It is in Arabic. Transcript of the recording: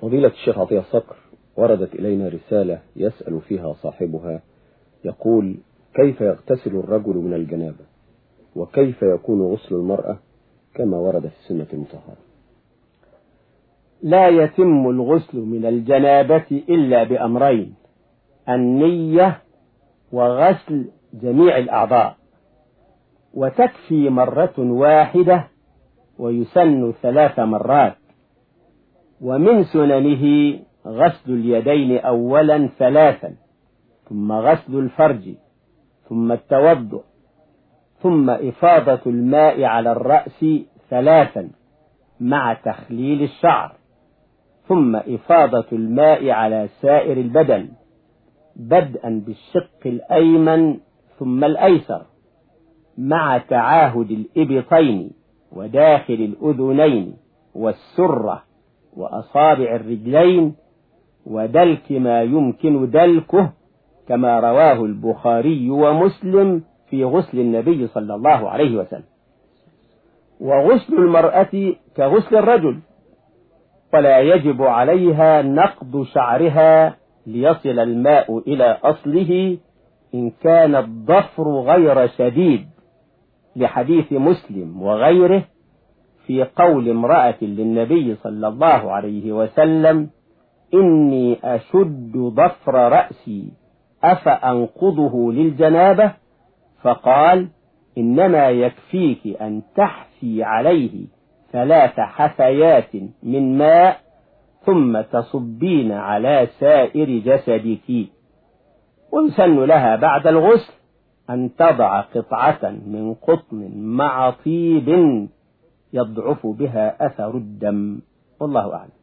فضيلة الشيخ عطية الصقر وردت إلينا رسالة يسأل فيها صاحبها يقول كيف يغتسل الرجل من الجنابة؟ وكيف يكون غسل المرأة كما ورد في السنة المطهرة؟ لا يتم الغسل من الجنابة إلا بأمرين النية وغسل جميع الأعضاء وتكفي مرة واحدة ويسن ثلاث مرات ومن سننه غسل اليدين أولا ثلاثا ثم غسل الفرج ثم التوضؤ ثم إفاضة الماء على الرأس ثلاثا مع تخليل الشعر ثم إفاضة الماء على سائر البدن بدءا بالشق الأيمن ثم الأيسر مع تعاهد الإبطين وداخل الأذنين والسرة وأصابع الرجلين ودلك ما يمكن دلكه كما رواه البخاري ومسلم في غسل النبي صلى الله عليه وسلم. وغسل المرأة كغسل الرجل ولا يجب عليها نقض شعرها ليصل الماء إلى أصله إن كان الضفر غير شديد لحديث مسلم وغيره في قول امرأة للنبي صلى الله عليه وسلم إني أشد ضفر رأسي أفأنقضه للجنابة؟ فقال إنما يكفيك أن تحفي عليه ثلاث حفيات من ماء ثم تصبين على سائر جسدك. ويسن لها بعد الغسل أن تضع قطعة من قطن مع طيب يضعف بها أثر الدم. والله أعلم.